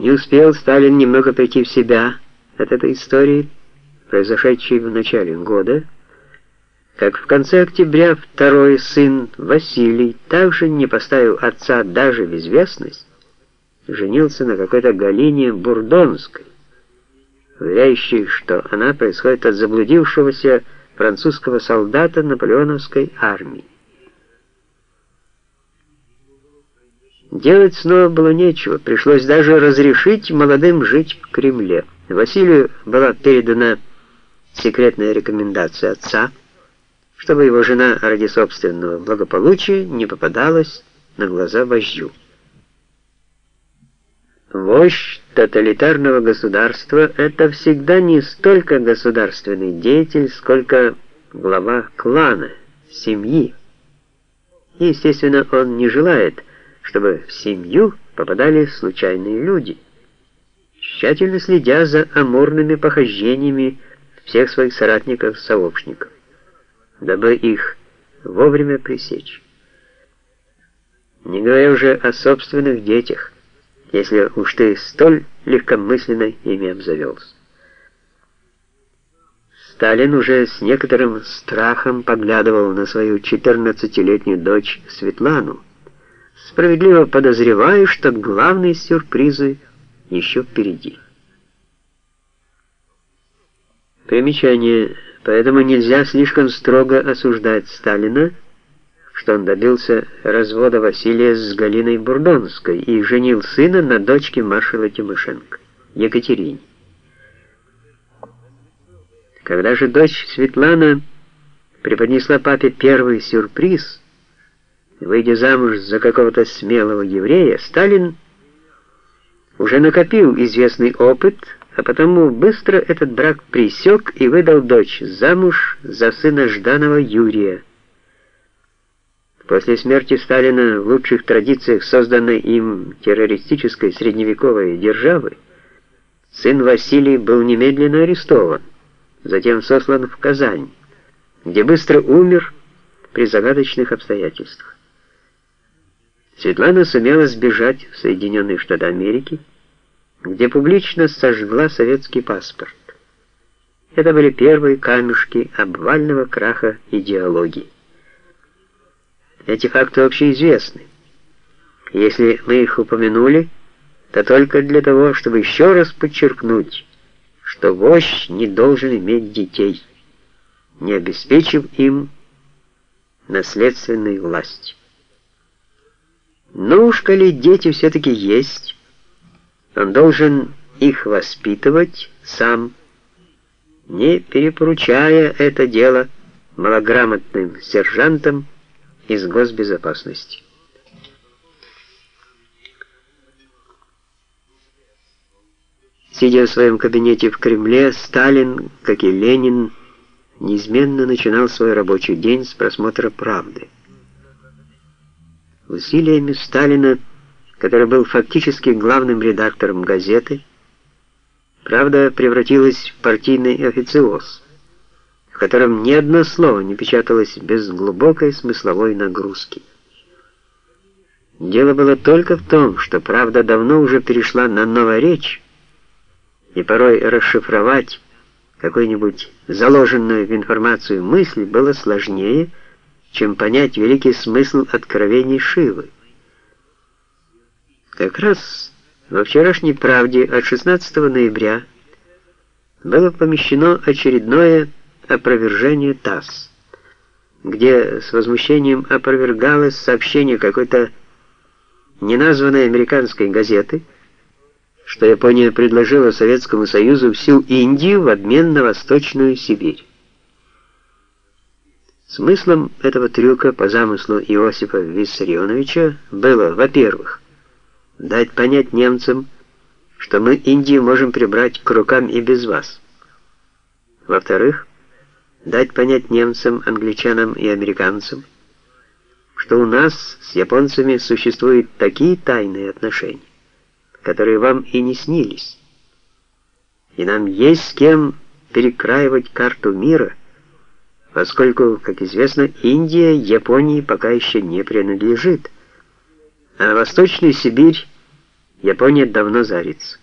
Не успел Сталин немного прийти в себя от этой истории, произошедшей в начале года, как в конце октября второй сын Василий также не поставил отца даже в известность, женился на какой-то Галине Бурдонской, уверяющей, что она происходит от заблудившегося французского солдата наполеоновской армии. Делать снова было нечего, пришлось даже разрешить молодым жить в Кремле. Василию была передана секретная рекомендация отца, чтобы его жена ради собственного благополучия не попадалась на глаза вождю. Вождь тоталитарного государства — это всегда не столько государственный деятель, сколько глава клана, семьи. естественно, он не желает, чтобы в семью попадали случайные люди, тщательно следя за амурными похождениями всех своих соратников-сообщников, дабы их вовремя пресечь. Не говоря уже о собственных детях, если уж ты столь легкомысленно ими обзавелся. Сталин уже с некоторым страхом поглядывал на свою 14-летнюю дочь Светлану, справедливо подозревая, что главные сюрпризы еще впереди. Примечание. Поэтому нельзя слишком строго осуждать Сталина, что он добился развода Василия с Галиной Бурдонской и женил сына на дочке маршала Тимошенко, Екатерине. Когда же дочь Светлана преподнесла папе первый сюрприз, выйдя замуж за какого-то смелого еврея, Сталин уже накопил известный опыт, а потому быстро этот брак пресек и выдал дочь замуж за сына Жданова Юрия, После смерти Сталина в лучших традициях созданной им террористической средневековой державы сын Василий был немедленно арестован, затем сослан в Казань, где быстро умер при загадочных обстоятельствах. Светлана сумела сбежать в Соединенные Штаты Америки, где публично сожгла советский паспорт. Это были первые камешки обвального краха идеологии. Эти факты общеизвестны. Если мы их упомянули, то только для того, чтобы еще раз подчеркнуть, что вождь не должен иметь детей, не обеспечив им наследственной власти. Но уж коли дети все-таки есть, он должен их воспитывать сам, не перепоручая это дело малограмотным сержантам, из госбезопасности. Сидя в своем кабинете в Кремле, Сталин, как и Ленин, неизменно начинал свой рабочий день с просмотра «Правды». Усилиями Сталина, который был фактически главным редактором газеты, «Правда» превратилась в партийный официоз – в котором ни одно слово не печаталось без глубокой смысловой нагрузки. Дело было только в том, что правда давно уже перешла на новоречь, и порой расшифровать какую-нибудь заложенную в информацию мысль было сложнее, чем понять великий смысл откровений Шивы. Как раз во вчерашней правде от 16 ноября было помещено очередное опровержение ТАСС, где с возмущением опровергалось сообщение какой-то неназванной американской газеты, что Япония предложила Советскому Союзу всю Индию в обмен на Восточную Сибирь. Смыслом этого трюка по замыслу Иосифа Виссарионовича было, во-первых, дать понять немцам, что мы Индию можем прибрать к рукам и без вас. Во-вторых, дать понять немцам, англичанам и американцам, что у нас с японцами существуют такие тайные отношения, которые вам и не снились. И нам есть с кем перекраивать карту мира, поскольку, как известно, Индия Японии пока еще не принадлежит, а Восточную Сибирь Япония давно зарится.